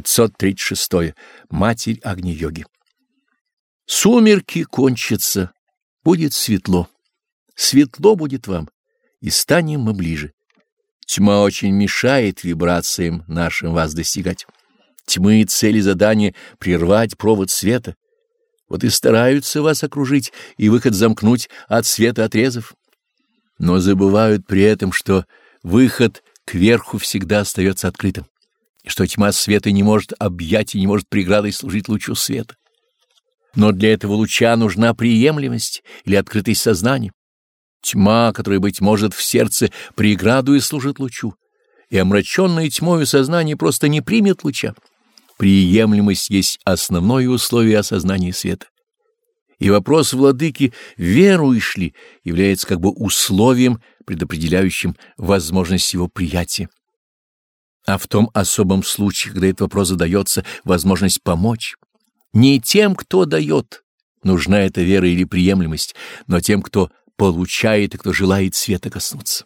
536. Матерь Агни-йоги. Сумерки кончатся, будет светло. Светло будет вам, и станем мы ближе. Тьма очень мешает вибрациям нашим вас достигать. Тьмы и цели задания — прервать провод света. Вот и стараются вас окружить и выход замкнуть от света отрезов. Но забывают при этом, что выход кверху всегда остается открытым и что тьма света не может объять и не может преградой служить лучу света. Но для этого луча нужна приемлемость или открытость сознания. Тьма, которая, быть может, в сердце преграду и служит лучу, и омраченное тьмою сознание просто не примет луча. Приемлемость есть основное условие осознания света. И вопрос владыки, веруешь ли, является как бы условием, предопределяющим возможность его приятия а в том особом случае, когда этот вопрос задается, возможность помочь. Не тем, кто дает, нужна эта вера или приемлемость, но тем, кто получает и кто желает света коснуться.